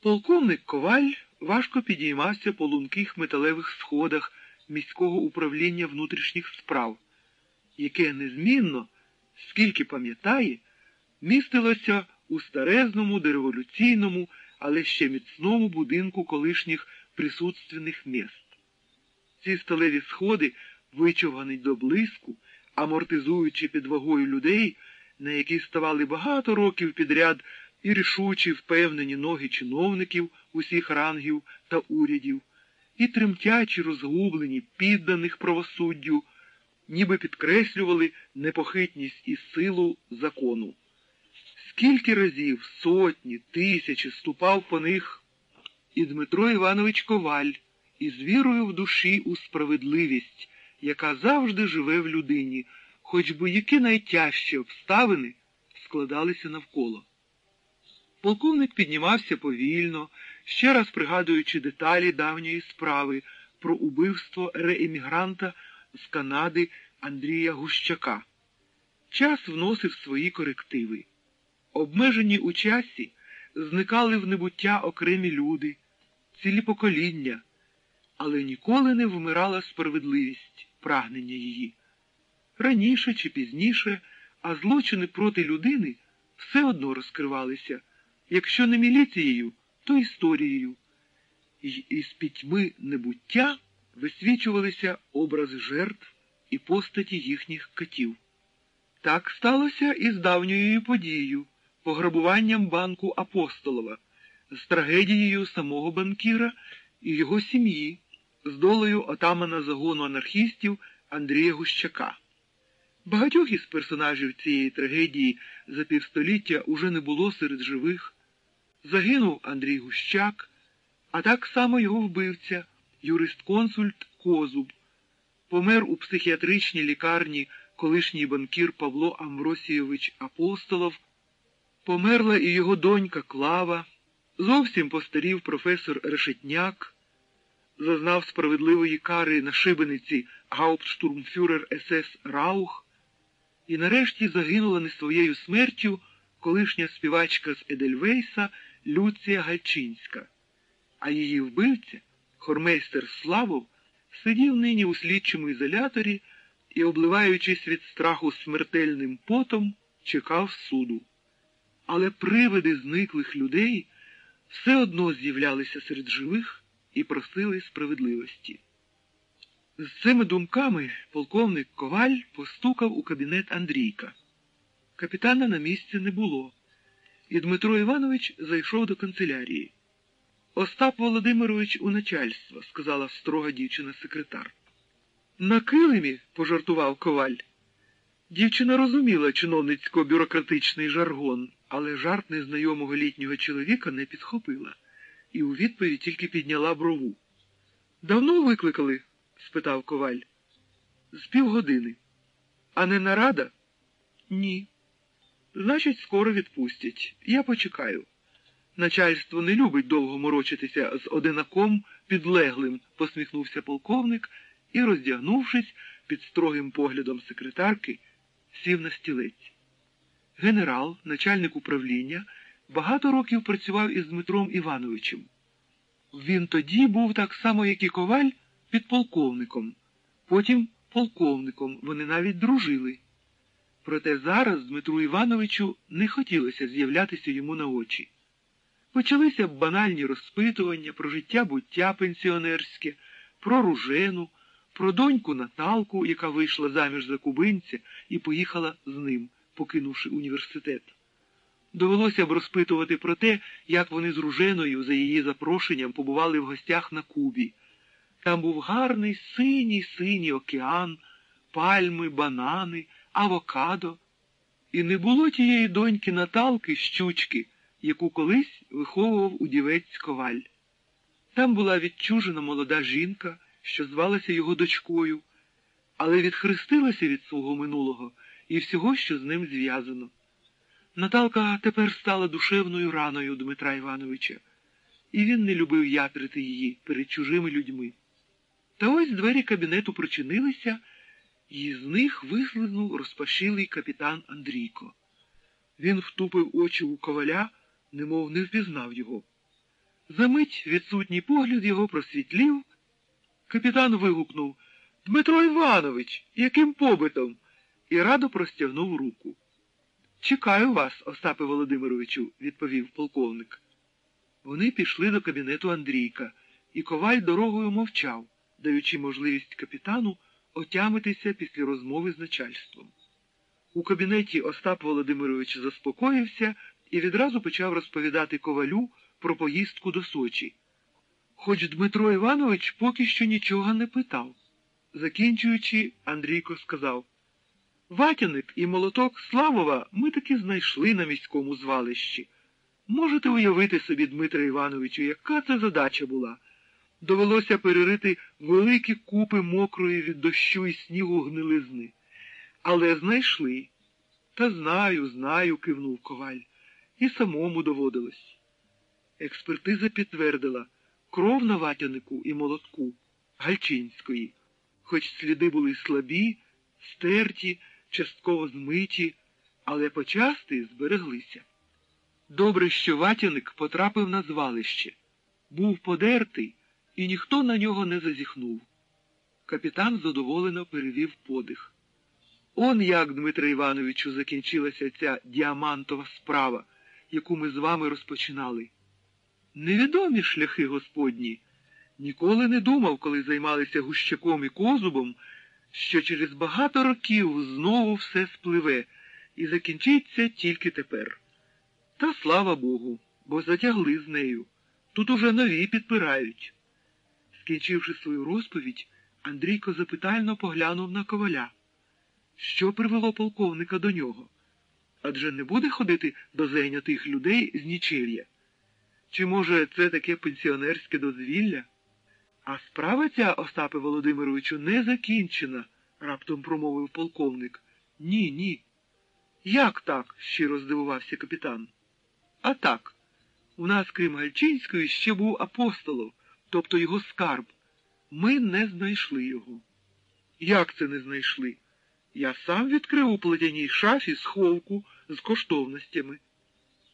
Полковник Коваль важко підіймався по лунких металевих сходах міського управління внутрішніх справ, яке незмінно, скільки пам'ятає, містилося у старезному дореволюційному, але ще міцному будинку колишніх присутственних міст. Ці сталеві сходи, вичовгані до блиску, амортизуючи під вагою людей, на які ставали багато років підряд і рішучі впевнені ноги чиновників усіх рангів та урядів, і тремтячі, розгублені, підданих правосуддю, ніби підкреслювали непохитність і силу закону. Скільки разів сотні, тисячі ступав по них і Дмитро Іванович Коваль із вірою в душі у справедливість, яка завжди живе в людині, хоч би які найтяжчі обставини складалися навколо. Полковник піднімався повільно, ще раз пригадуючи деталі давньої справи про убивство реемігранта з Канади Андрія Гущака. Час вносив свої корективи. Обмежені у часі зникали в небуття окремі люди, цілі покоління, але ніколи не вмирала справедливість, прагнення її. Раніше чи пізніше, а злочини проти людини все одно розкривалися, якщо не міліцією, то історією. І із пітьми небуття висвічувалися образи жертв і постаті їхніх катів. Так сталося і з давньою подією, пограбуванням банку Апостолова, з трагедією самого банкіра і його сім'ї, з долею отамана загону анархістів Андрія Гущака. Багатьох із персонажів цієї трагедії за півстоліття уже не було серед живих. Загинув Андрій Гущак, а так само його вбивця, юрист-консульт Козуб, помер у психіатричній лікарні колишній банкір Павло Амвросійович Апостолов, померла і його донька Клава, зовсім постарів професор Решетняк, зазнав справедливої кари на шибениці гауптштурмфюрер СС Раух, і нарешті загинула не своєю смертю колишня співачка з Едельвейса Люція Гальчинська, а її вбивця, хормейстер Славов, сидів нині у слідчому ізоляторі і, обливаючись від страху смертельним потом, чекав суду. Але привиди зниклих людей все одно з'являлися серед живих і просили справедливості. З цими думками полковник Коваль постукав у кабінет Андрійка. Капітана на місці не було, і Дмитро Іванович зайшов до канцелярії. Остап Володимирович у начальство, сказала строга дівчина секретар. На килимі, пожартував коваль. Дівчина розуміла чиновницько-бюрократичний жаргон, але жарт незнайомого літнього чоловіка не підхопила і у відповідь тільки підняла брову. Давно викликали? спитав коваль. З півгодини. А не нарада? Ні. Значить, скоро відпустять. Я почекаю. Начальство не любить довго морочитися з одинаком підлеглим, посміхнувся полковник і, роздягнувшись під строгим поглядом секретарки, сів на стілець. Генерал, начальник управління, багато років працював із Дмитром Івановичем. Він тоді був так само, як і коваль, підполковником, потім полковником, вони навіть дружили. Проте зараз Дмитру Івановичу не хотілося з'являтися йому на очі. Почалися банальні розпитування про життя буття пенсіонерське, про ружену, про доньку Наталку, яка вийшла заміж за кубинця і поїхала з ним, покинувши університет. Довелося б розпитувати про те, як вони з руженою за її запрошенням побували в гостях на Кубі, Там був гарний синій синій океан, пальми, банани, авокадо. І не було тієї доньки Наталки щучки, яку колись виховував удівець коваль. Там була відчужена молода жінка, що звалася його дочкою, але відхрестилася від свого минулого і всього, що з ним зв'язано. Наталка тепер стала душевною раною Дмитра Івановича, і він не любив ятрити її перед чужими людьми. Та ось двері кабінету прочинилися, і з них вислизнув розпашилий капітан Андрійко. Він втупив очі у коваля, немов не впізнав його. Замить відсутній погляд його просвітлів. Капітан вигукнув Дмитро Іванович, яким побитом? і радо простягнув руку. Чекаю вас, Остапе Володимировичу, відповів полковник. Вони пішли до кабінету Андрійка, і коваль дорогою мовчав, даючи можливість капітану отямитися після розмови з начальством. У кабінеті Остап Володимирович заспокоївся і відразу почав розповідати ковалю про поїздку до Сочі. Хоч Дмитро Іванович поки що нічого не питав. Закінчуючи, Андрійко сказав Ватяник і молоток Славова ми таки знайшли на міському звалищі. Можете уявити собі, Дмитре Івановичу, яка це задача була? Довелося перерити великі купи мокрої від дощу і снігу гнилизни. Але знайшли. Та знаю, знаю, кивнув коваль. І самому доводилось. Експертиза підтвердила кров на ватянику і молотку Гальчинської, хоч сліди були слабі, стерті, частково змиті, але почасти збереглися. Добре, що ватяник потрапив на звалище, був подертий, і ніхто на нього не зазіхнув. Капітан задоволено перевів подих. Он як, Дмитре Івановичу, закінчилася ця діамантова справа, яку ми з вами розпочинали. Невідомі шляхи Господні. Ніколи не думав, коли займалися гущаком і козубом, що через багато років знову все спливе і закінчиться тільки тепер. Та слава Богу, бо затягли з нею. Тут уже нові підпирають. Скінчивши свою розповідь, Андрійко запитально поглянув на коваля. Що привело полковника до нього? Адже не буде ходити до зайнятих людей з нічир'я? Чи, може, це таке пенсіонерське дозвілля? А справа ця, Остапе Володимировичу, не закінчена, раптом промовив полковник. Ні, ні. Як так? щиро здивувався капітан. А так, у нас, крім Гальчинської, ще був апостолов, тобто його скарб. Ми не знайшли його. Як це не знайшли? Я сам відкрив у плетяній шафі сховку з коштовностями.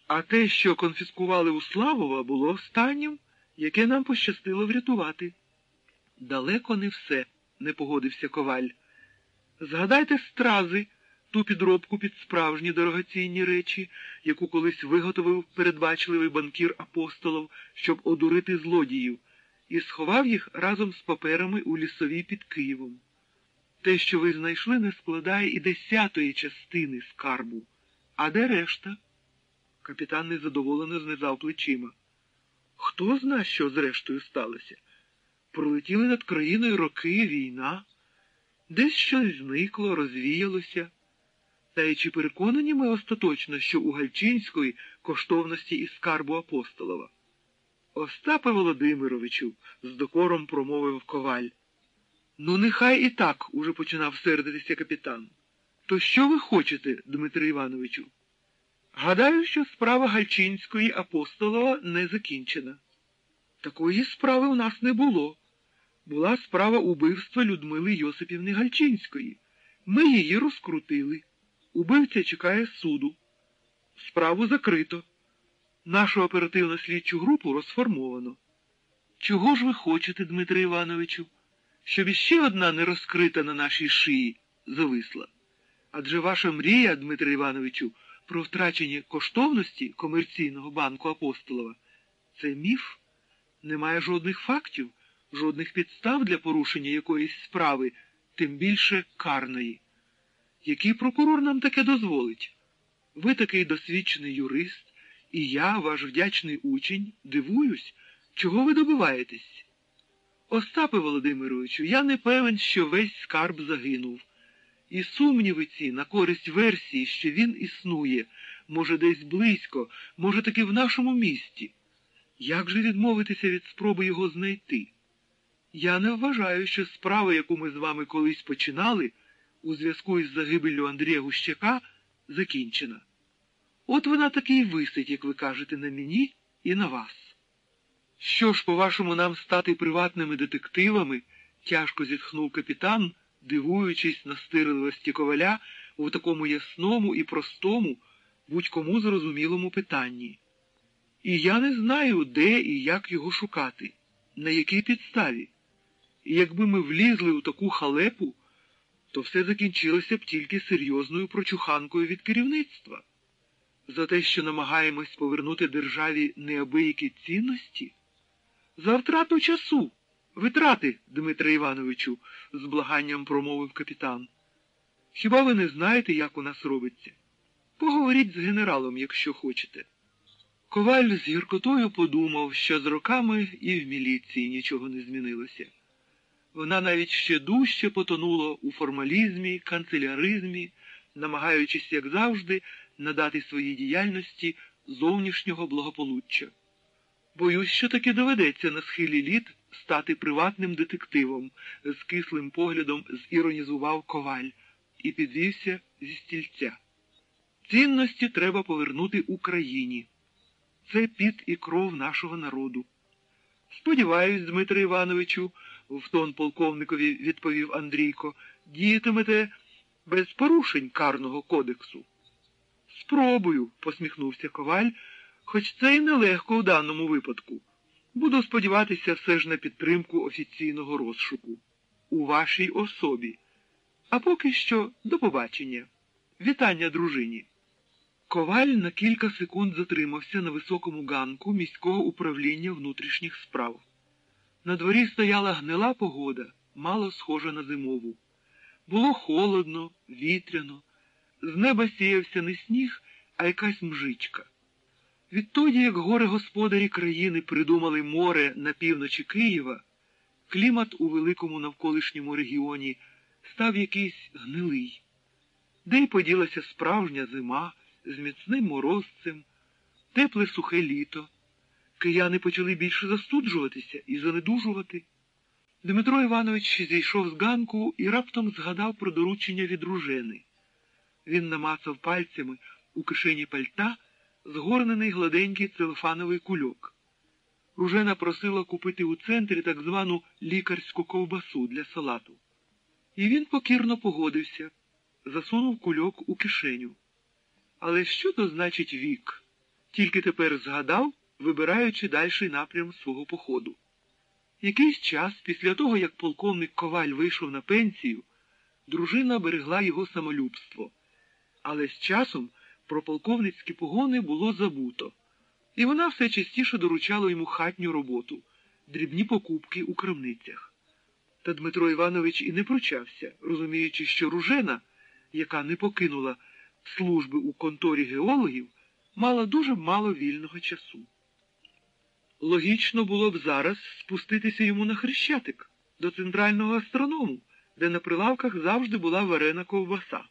А те, що конфіскували у Славова, було останнім, яке нам пощастило врятувати. Далеко не все, не погодився коваль. Згадайте стрази, ту підробку під справжні дорогоцінні речі, яку колись виготовив передбачливий банкір апостолов, щоб одурити злодіїв, і сховав їх разом з паперами у лісовій під Києвом. Те, що ви знайшли, не складає і десятої частини скарбу. А де решта? Капітан незадоволено знизав плечима. Хто зна, що зрештою сталося? Пролетіли над країною роки війна, десь щось зникло, розвіялося. Та й чи переконані ми остаточно, що у Гальчинської коштовності і скарбу апостолова? Остапе Володимировичу, з докором промовив коваль. Ну, нехай і так, уже починав сердитися капітан. То що ви хочете, Дмитре Івановичу? Гадаю, що справа Гальчинської апостолова не закінчена. Такої справи у нас не було. Була справа убивства Людмили Йосипівни Гальчинської. Ми її розкрутили. Убивця чекає суду. Справу закрито. Нашу оперативно слідчу групу розформовано. Чого ж ви хочете, Дмитре Івановичу, щоб іще одна не розкрита на нашій шиї зависла? Адже ваша мрія, Дмитре Івановичу, про втрачені коштовності комерційного банку Апостолова це міф, немає жодних фактів, жодних підстав для порушення якоїсь справи, тим більше карної. Який прокурор нам таке дозволить? Ви такий досвідчений юрист, і я, ваш вдячний учень, дивуюсь, чого ви добиваєтесь? Остапе Володимировичу, я не певен, що весь скарб загинув. І сумніви ці на користь версії, що він існує, може, десь близько, може, таки в нашому місті. Як же відмовитися від спроби його знайти? Я не вважаю, що справа, яку ми з вами колись починали, у зв'язку із загибеллю Андрія Гущака, закінчена. От вона таки й висить, як ви кажете, на мені і на вас. Що ж, по-вашому, нам стати приватними детективами? тяжко зітхнув капітан, дивуючись на стирливості коваля у такому ясному і простому, будь-кому зрозумілому питанні. І я не знаю, де і як його шукати, на якій підставі. І якби ми влізли у таку халепу, то все закінчилося б тільки серйозною прочуханкою від керівництва. За те, що намагаємось повернути державі неабиякі цінності, за втрату часу, витрати, Дмитре Івановичу, з благанням промовив капітан. Хіба ви не знаєте, як у нас робиться? Поговоріть з генералом, якщо хочете. Коваль з гіркотою подумав, що з роками і в міліції нічого не змінилося. Вона навіть ще дужче потонула у формалізмі, канцеляризмі, намагаючись, як завжди, надати своїй діяльності зовнішнього благополуччя. Боюсь, що таки доведеться на схилі літ стати приватним детективом, з кислим поглядом зіронізував коваль і підвівся зі стільця. Цінності треба повернути Україні. Це під і кров нашого народу. Сподіваюсь, Дмитре Івановичу, в тон полковникові відповів Андрійко, діятимете без порушень карного кодексу. Спробую, посміхнувся коваль, хоч це і нелегко у даному випадку. Буду сподіватися все ж на підтримку офіційного розшуку у вашій особі. А поки що до побачення. Вітання дружині. Коваль на кілька секунд затримався на високому ганку міського управління внутрішніх справ. На дворі стояла гнила погода, мало схожа на зимову. Було холодно, вітряно, з неба сіявся не сніг, а якась мжичка. Відтоді, як горе господарі країни придумали море на півночі Києва, клімат у великому навколишньому регіоні став якийсь гнилий, де й поділася справжня зима з міцним морозцем, тепле сухе літо. Кияни почали більше застуджуватися і занедужувати. Дмитро Іванович зійшов з ганку і раптом згадав про доручення від дружини. Він намацав пальцями у кишені пальта згорнений гладенький целофановий кульок. Ружена просила купити у центрі так звану лікарську ковбасу для салату. І він покірно погодився, засунув кульок у кишеню. Але що то значить вік? Тільки тепер згадав, вибираючи дальший напрям свого походу. Якийсь час, після того, як полковник Коваль вийшов на пенсію, дружина берегла його самолюбство. Але з часом про полковницькі погони було забуто, і вона все частіше доручала йому хатню роботу, дрібні покупки у крамницях. Та Дмитро Іванович і не пручався, розуміючи, що ружена, яка не покинула служби у конторі геологів, мала дуже мало вільного часу. Логічно було б зараз спуститися йому на хрещатик до центрального астроному, де на прилавках завжди була варена ковбаса.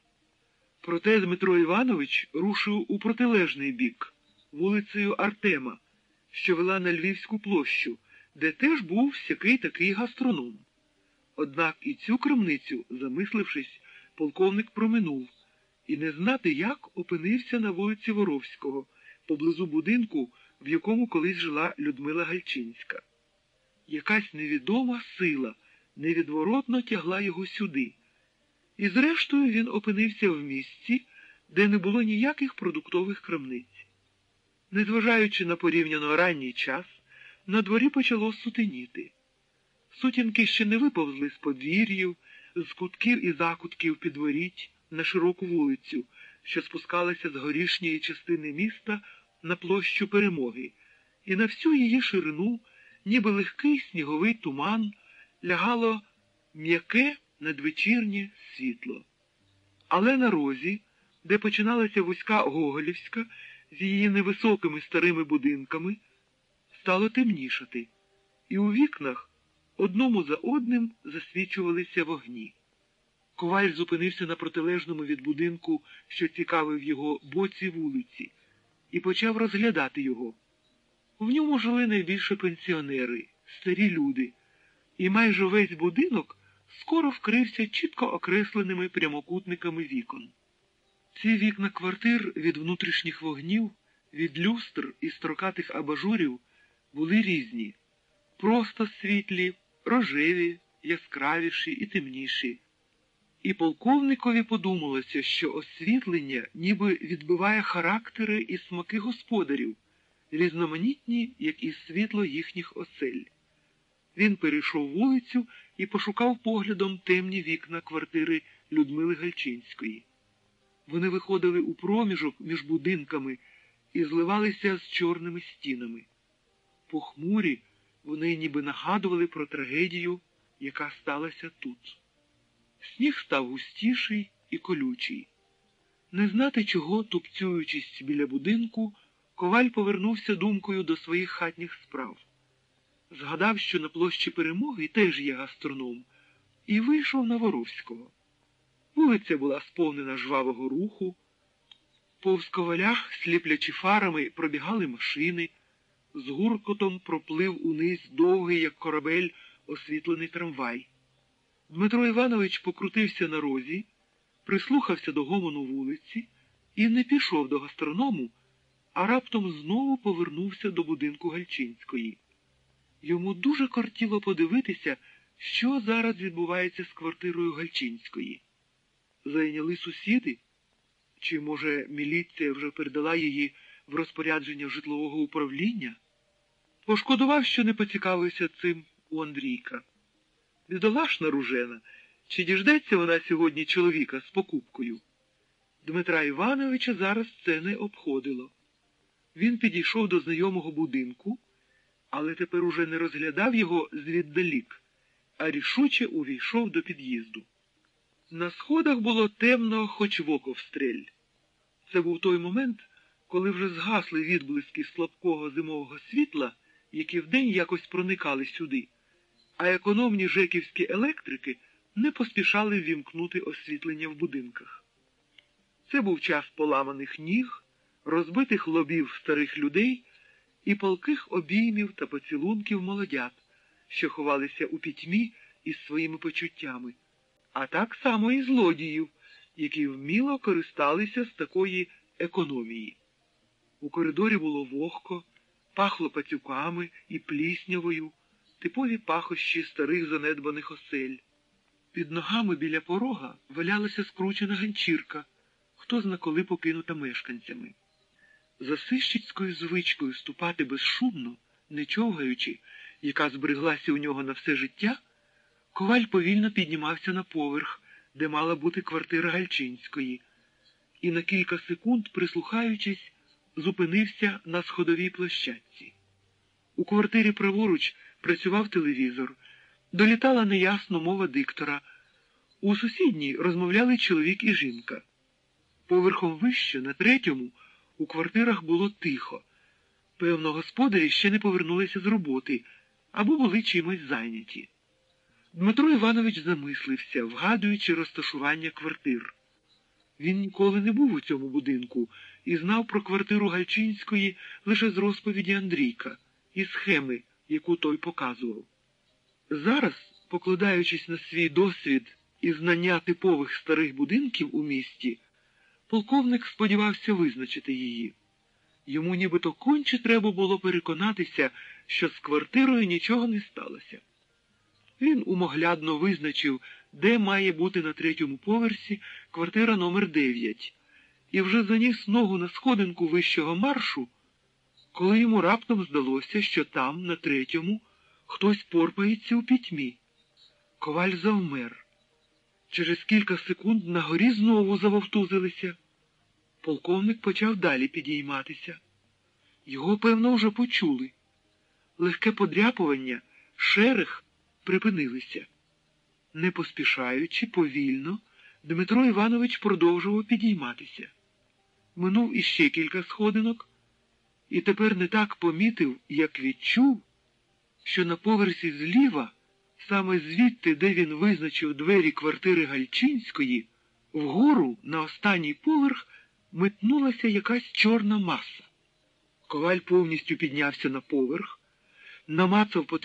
Проте Дмитро Іванович рушив у протилежний бік, вулицею Артема, що вела на Львівську площу, де теж був всякий такий гастроном. Однак і цю крамницю, замислившись, полковник проминув і не знати, як опинився на вулиці Воровського, поблизу будинку, в якому колись жила Людмила Гальчинська. Якась невідома сила невідворотно тягла його сюди. І зрештою він опинився в місці, де не було ніяких продуктових крамниць. Незважаючи на порівняно ранній час, на дворі почало сутеніти. Сутінки ще не виповзли з подвір'їв, з кутків і закутків підворіть на широку вулицю, що спускалася з горішньої частини міста на площу перемоги, і на всю її ширину, ніби легкий сніговий туман, лягало м'яке надвечірнє світло. Але на розі, де починалася вузька Гоголівська з її невисокими старими будинками, стало темнішати, і у вікнах Одному за одним засвічувалися вогні. Коваль зупинився на протилежному від будинку, що цікавив його боці вулиці, і почав розглядати його. В ньому жили найбільше пенсіонери, старі люди, і майже весь будинок скоро вкрився чітко окресленими прямокутниками вікон. Ці вікна квартир від внутрішніх вогнів, від люстр і строкатих абажурів були різні, просто світлі, рожеві, яскравіші і темніші. І полковникові подумалося, що освітлення ніби відбиває характери і смаки господарів, різноманітні, як і світло їхніх осель. Він перейшов вулицю і пошукав поглядом темні вікна квартири Людмили Гальчинської. Вони виходили у проміжок між будинками і зливалися з чорними стінами. Похмурі вони ніби нагадували про трагедію, яка сталася тут. Сніг став густіший і колючий. Не знати чого, тупцюючись біля будинку, коваль повернувся думкою до своїх хатніх справ. Згадав, що на площі перемоги теж є гастроном, і вийшов на Воровського. Вулиця була сповнена жвавого руху, повз ковалях, сліплячи фарами, пробігали машини, з гуркотом проплив униз довгий, як корабель, освітлений трамвай. Дмитро Іванович покрутився на розі, прислухався до гомону вулиці і не пішов до гастроному, а раптом знову повернувся до будинку Гальчинської. Йому дуже кортіло подивитися, що зараз відбувається з квартирою Гальчинської. Зайняли сусіди? Чи, може, міліція вже передала її в розпорядження житлового управління? Пошкодував, що не поцікавився цим у Андрійка. Бідолашна ружена, чи діждеться вона сьогодні чоловіка з покупкою? Дмитра Івановича зараз це не обходило. Він підійшов до знайомого будинку, але тепер уже не розглядав його звіддалік, а рішуче увійшов до під'їзду. На сходах було темно, хоч в око встрель. Це був той момент, коли вже згасли відблиски слабкого зимового світла, які вдень якось проникали сюди а економні жеківські електрики не поспішали ввімкнути освітлення в будинках. Це був час поламаних ніг, розбитих лобів старих людей і палких обіймів та поцілунків молодят, що ховалися у пітьмі із своїми почуттями, а так само і злодіїв, які вміло користалися з такої економії. У коридорі було вогко, пахло пацюками і пліснявою типові пахощі старих занедбаних осель. Під ногами біля порога валялася скручена ганчірка, хто зна коли покинута мешканцями. За сищицькою звичкою ступати безшумно, не човгаючи, яка збереглася у нього на все життя, коваль повільно піднімався на поверх, де мала бути квартира Гальчинської, і на кілька секунд, прислухаючись, зупинився на сходовій площадці. У квартирі праворуч працював телевізор, долітала неясно мова диктора. У сусідній розмовляли чоловік і жінка. Поверхом вище, на третьому, у квартирах було тихо. Певно, господарі ще не повернулися з роботи або були чимось зайняті. Дмитро Іванович замислився, вгадуючи розташування квартир. Він ніколи не був у цьому будинку і знав про квартиру Гальчинської лише з розповіді Андрійка і схеми, яку той показував. Зараз, покладаючись на свій досвід і знання типових старих будинків у місті, полковник сподівався визначити її. Йому нібито конче треба було переконатися, що з квартирою нічого не сталося. Він умоглядно визначив, де має бути на третьому поверсі квартира номер 9 і вже заніс ногу на сходинку вищого маршу коли йому раптом здалося, що там, на третьому, хтось порпається у пітьмі. Коваль завмер. Через кілька секунд на горі знову завовтузилися. Полковник почав далі підійматися. Його, певно, вже почули. Легке подряпування, шерех припинилися. Не поспішаючи, повільно, Дмитро Іванович продовжував підійматися. Минув іще кілька сходинок і тепер не так помітив, як відчув, що на поверсі зліва Саме звідти, де він визначив двері квартири Гальчинської, вгору на останній поверх метнулася якась чорна маса. Коваль повністю піднявся на поверх, намацав потрібну